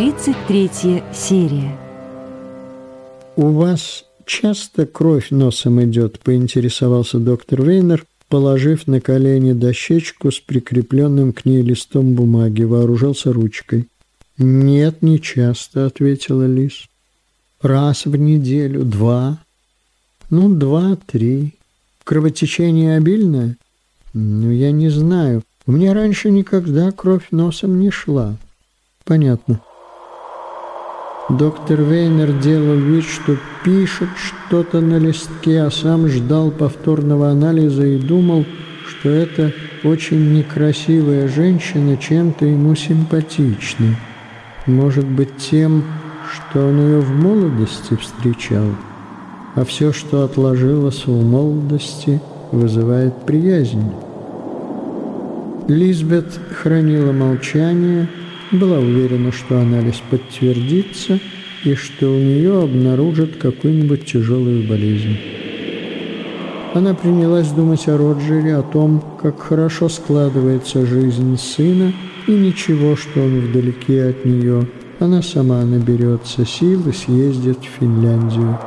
33 серия. «У вас часто кровь носом идет?» – поинтересовался доктор Вейнер, положив на колени дощечку с прикрепленным к ней листом бумаги, вооружился ручкой. «Нет, не часто», – ответила Лис. «Раз в неделю, два. Ну, два-три. Кровотечение обильное? Ну, я не знаю. У меня раньше никогда кровь носом не шла». «Понятно». Доктор Вейнер делал вид, что пишет что-то на листке, а сам ждал повторного анализа и думал, что это очень некрасивая женщина чем-то ему симпатична. Может быть, тем, что он ее в молодости встречал, а все, что отложилось в молодости, вызывает приязнь. Лизбет хранила молчание, была уверена, что анализ подтвердится и что у нее обнаружат какую-нибудь тяжелую болезнь. Она принялась думать о Роджере, о том, как хорошо складывается жизнь сына, и ничего, что он вдалеке от нее. Она сама наберется сил и съездит в Финляндию.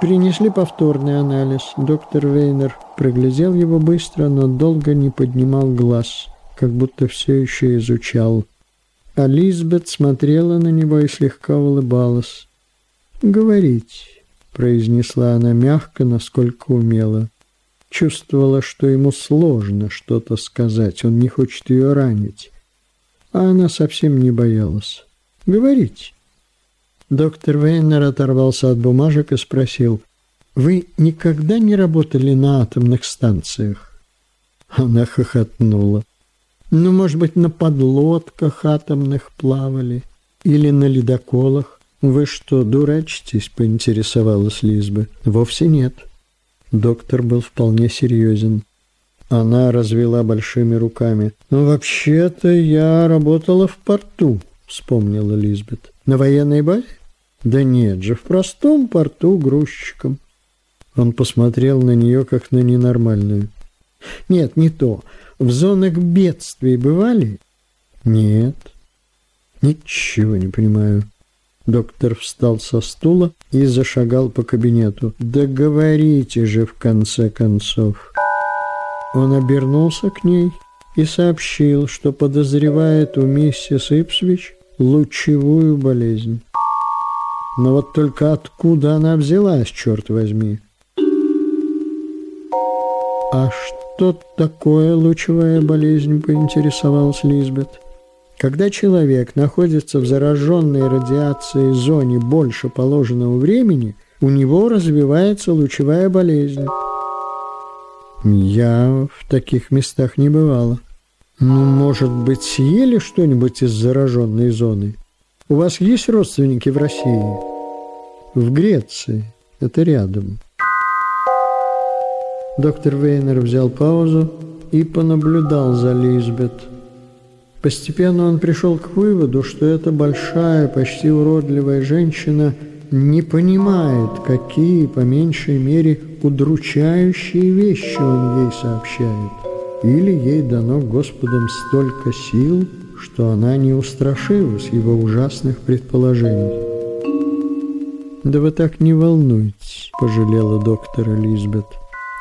Принесли повторный анализ. Доктор Вейнер проглядел его быстро, но долго не поднимал глаз, как будто все еще изучал. А Лизбет смотрела на него и слегка улыбалась. «Говорить», — произнесла она мягко, насколько умела. Чувствовала, что ему сложно что-то сказать, он не хочет ее ранить. А она совсем не боялась. «Говорить». Доктор Вейнер оторвался от бумажек и спросил, «Вы никогда не работали на атомных станциях?» Она хохотнула. «Ну, может быть, на подлодках атомных плавали или на ледоколах?» «Вы что, дурачитесь?» – поинтересовалась Лизбе. «Вовсе нет». Доктор был вполне серьезен. Она развела большими руками. «Ну, вообще-то я работала в порту», – вспомнила Лизбет. «На военной базе?» Да нет же, в простом порту грузчиком. Он посмотрел на нее, как на ненормальную. Нет, не то. В зонах бедствий бывали? Нет. Ничего не понимаю. Доктор встал со стула и зашагал по кабинету. «Да говорите же, в конце концов!» Он обернулся к ней и сообщил, что подозревает у миссис Ипсвич лучевую болезнь. Но вот только откуда она взялась, черт возьми? А что такое лучевая болезнь, поинтересовалась Лизбет. Когда человек находится в зараженной радиацией зоне больше положенного времени, у него развивается лучевая болезнь. Я в таких местах не бывала. Ну, может быть, съели что-нибудь из зараженной зоны? У вас есть родственники в России? в Греции. Это рядом. Доктор Вейнер взял паузу и понаблюдал за Лизбет. Постепенно он пришел к выводу, что эта большая, почти уродливая женщина не понимает, какие, по меньшей мере, удручающие вещи он ей сообщает. Или ей дано Господом столько сил, что она не устрашилась его ужасных предположений. «Да вы так не волнуйтесь», – пожалела доктора Лизбет.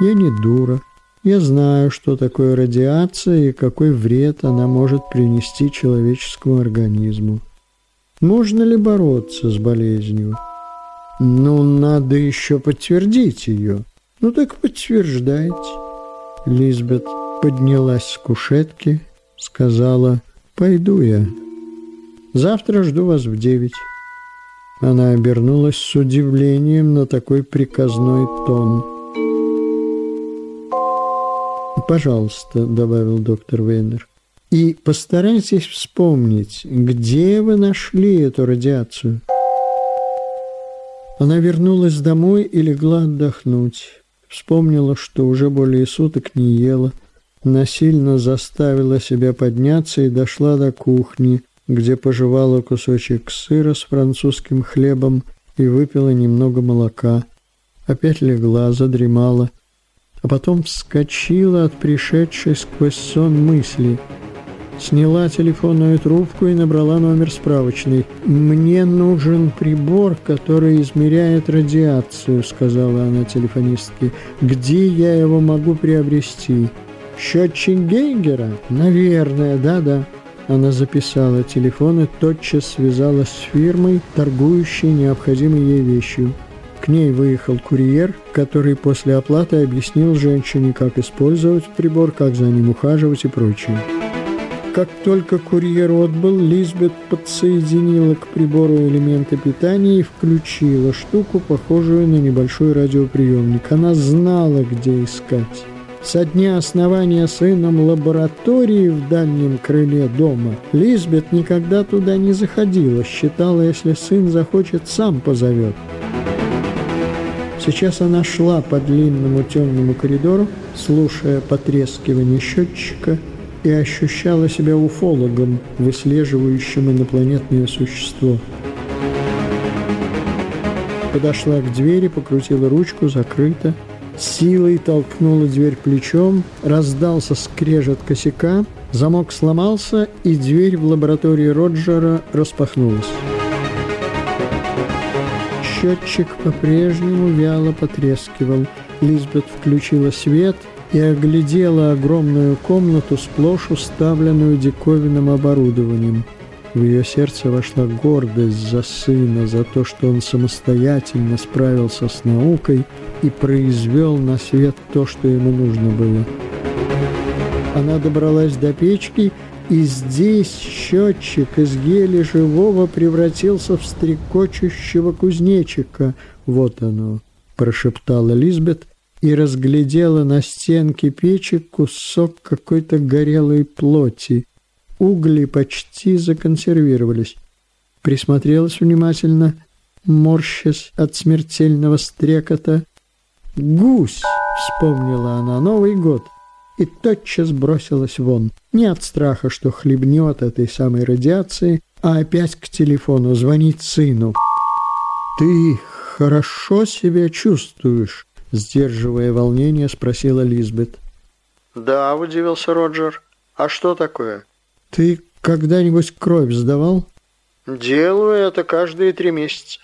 «Я не дура. Я знаю, что такое радиация и какой вред она может принести человеческому организму. Можно ли бороться с болезнью? Ну, надо еще подтвердить ее. Ну так подтверждайте». Лизбет поднялась с кушетки, сказала «Пойду я. Завтра жду вас в девять». Она обернулась с удивлением на такой приказной тон. «Пожалуйста», — добавил доктор Вейнер, — «и постарайтесь вспомнить, где вы нашли эту радиацию». Она вернулась домой и легла отдохнуть. Вспомнила, что уже более суток не ела, насильно заставила себя подняться и дошла до кухни, где пожевала кусочек сыра с французским хлебом и выпила немного молока. Опять легла, задремала. а потом вскочила от пришедшей сквозь сон мысли. Сняла телефонную трубку и набрала номер справочной. «Мне нужен прибор, который измеряет радиацию», — сказала она телефонистке. «Где я его могу приобрести?» «Счетчик Гейгера?» «Наверное, да-да». Она записала телефон и тотчас связалась с фирмой, торгующей необходимой ей вещью. К ней выехал курьер, который после оплаты объяснил женщине, как использовать прибор, как за ним ухаживать и прочее. Как только курьер отбыл, Лизбет подсоединила к прибору элементы питания и включила штуку, похожую на небольшой радиоприемник. Она знала, где искать. Со дня основания сыном лаборатории в дальнем крыле дома Лизбет никогда туда не заходила, считала, если сын захочет, сам позовет. Сейчас она шла по длинному темному коридору, слушая потрескивание счетчика, и ощущала себя уфологом, выслеживающим инопланетное существо. Подошла к двери, покрутила ручку, закрыта. Силой толкнула дверь плечом, раздался скрежет косяка, замок сломался, и дверь в лаборатории Роджера распахнулась. Счетчик по-прежнему вяло потрескивал. Лизбет включила свет и оглядела огромную комнату, сплошь уставленную диковинным оборудованием. В ее сердце вошла гордость за сына, за то, что он самостоятельно справился с наукой и произвел на свет то, что ему нужно было. Она добралась до печки и здесь счетчик из гели живого превратился в стрекочущего кузнечика. Вот оно, прошептала Лизбет и разглядела на стенке печи кусок какой-то горелой плоти. Угли почти законсервировались. Присмотрелась внимательно, морщась от смертельного стрекота. «Гусь!» — вспомнила она. «Новый год!» и тотчас бросилась вон. Не от страха, что хлебнет этой самой радиации, а опять к телефону звонить сыну. «Ты хорошо себя чувствуешь?» Сдерживая волнение, спросила Лизбет. «Да», — удивился Роджер. «А что такое?» «Ты когда-нибудь кровь сдавал?» «Делаю это каждые три месяца».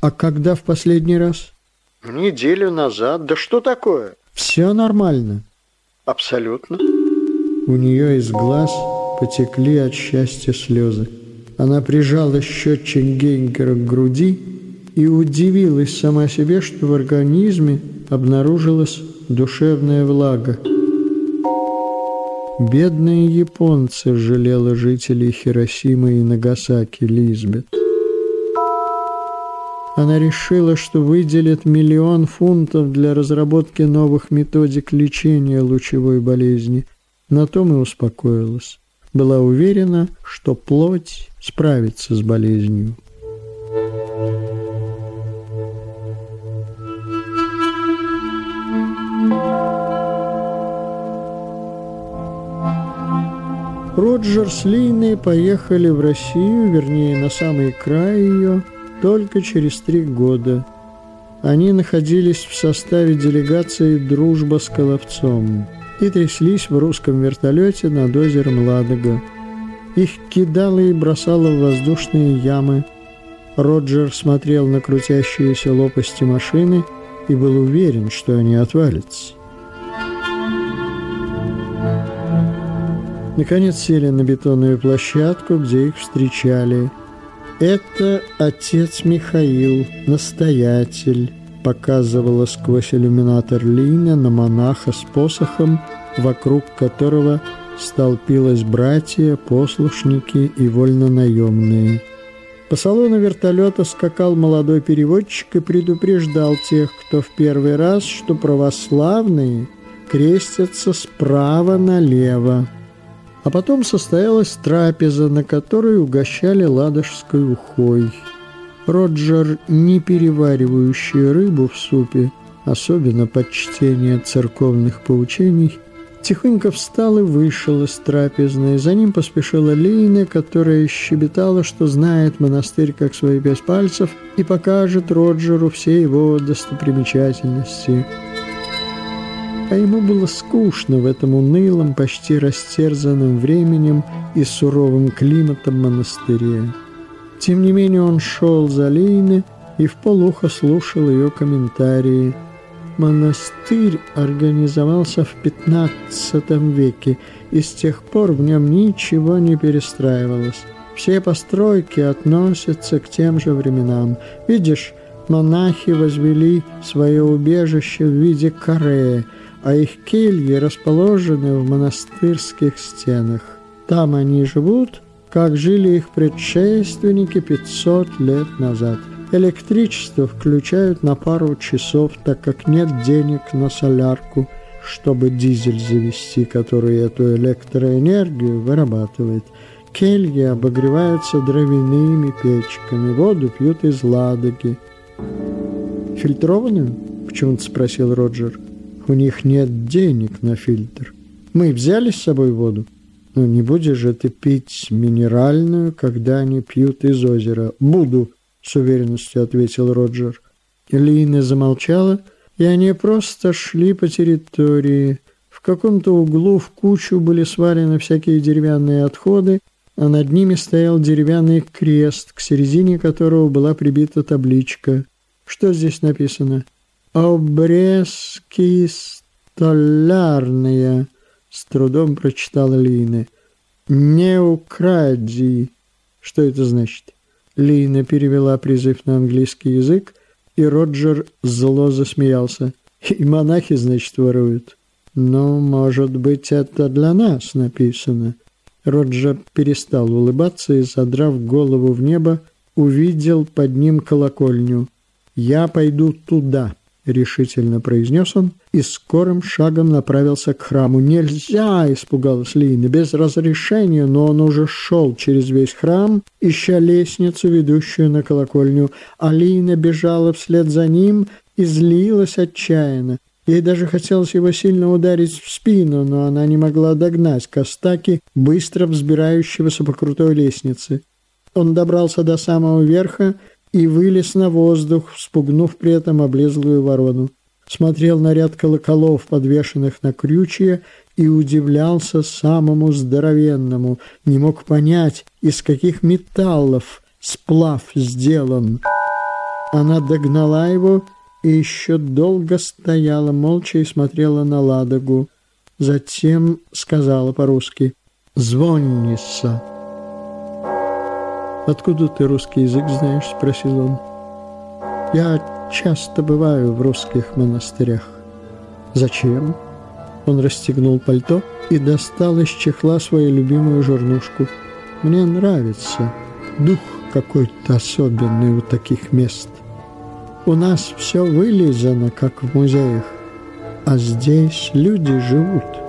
«А когда в последний раз?» «Неделю назад. Да что такое?» «Все нормально». Абсолютно. У нее из глаз потекли от счастья слезы. Она прижала счетчик Гейнгера к груди и удивилась сама себе, что в организме обнаружилась душевная влага. Бедные японцы жалела жителей Хиросимы и Нагасаки Лизбет. Она решила, что выделит миллион фунтов для разработки новых методик лечения лучевой болезни. На том и успокоилась. Была уверена, что плоть справится с болезнью. Роджер с Линой поехали в Россию, вернее, на самый край ее – только через три года. Они находились в составе делегации «Дружба с Коловцом» и тряслись в русском вертолете над озером Ладога. Их кидало и бросало в воздушные ямы. Роджер смотрел на крутящиеся лопасти машины и был уверен, что они отвалятся. Наконец сели на бетонную площадку, где их встречали – «Это отец Михаил, настоятель», показывала сквозь иллюминатор Лина на монаха с посохом, вокруг которого столпилось братья, послушники и вольнонаемные. По салону вертолета скакал молодой переводчик и предупреждал тех, кто в первый раз, что православные крестятся справа налево. А потом состоялась трапеза, на которой угощали ладожской ухой. Роджер, не переваривающий рыбу в супе, особенно под чтение церковных поучений, тихонько встал и вышел из трапезной. За ним поспешила Лейна, которая щебетала, что знает монастырь как свои пять пальцев и покажет Роджеру все его достопримечательности. А ему было скучно в этом унылом, почти растерзанном временем и суровым климатом монастыре. Тем не менее он шел за Лейны и в полухо слушал ее комментарии. Монастырь организовался в XV веке, и с тех пор в нем ничего не перестраивалось. Все постройки относятся к тем же временам. Видишь, монахи возвели свое убежище в виде каре, а их кельи расположены в монастырских стенах. Там они живут, как жили их предшественники 500 лет назад. Электричество включают на пару часов, так как нет денег на солярку, чтобы дизель завести, который эту электроэнергию вырабатывает. Кельи обогреваются дровяными печками, воду пьют из ладоги. «Фильтрованную?» – почему-то спросил Роджер. У них нет денег на фильтр. Мы взяли с собой воду. Но не будешь же ты пить минеральную, когда они пьют из озера. Буду, с уверенностью ответил Роджер. Лина замолчала, и они просто шли по территории. В каком-то углу в кучу были свалены всякие деревянные отходы, а над ними стоял деревянный крест, к середине которого была прибита табличка. Что здесь написано? «Обрезки столярные», — с трудом прочитала Лина. «Не укради». Что это значит? Лина перевела призыв на английский язык, и Роджер зло засмеялся. «И монахи, значит, воруют». «Ну, может быть, это для нас написано». Роджер перестал улыбаться и, задрав голову в небо, увидел под ним колокольню. «Я пойду туда». — решительно произнес он и скорым шагом направился к храму. «Нельзя!» — испугалась Лина. «Без разрешения!» Но он уже шел через весь храм, ища лестницу, ведущую на колокольню. Алина бежала вслед за ним и злилась отчаянно. Ей даже хотелось его сильно ударить в спину, но она не могла догнать Костаки, быстро взбирающегося по крутой лестнице. Он добрался до самого верха и вылез на воздух, спугнув при этом облезлую ворону. Смотрел на ряд колоколов, подвешенных на крючья, и удивлялся самому здоровенному, не мог понять, из каких металлов сплав сделан. Она догнала его и еще долго стояла молча и смотрела на Ладогу. Затем сказала по-русски «Звонница». «Откуда ты русский язык знаешь?» – спросил он. «Я часто бываю в русских монастырях». «Зачем?» Он расстегнул пальто и достал из чехла свою любимую жернушку. «Мне нравится. Дух какой-то особенный у таких мест. У нас все вылизано, как в музеях, а здесь люди живут».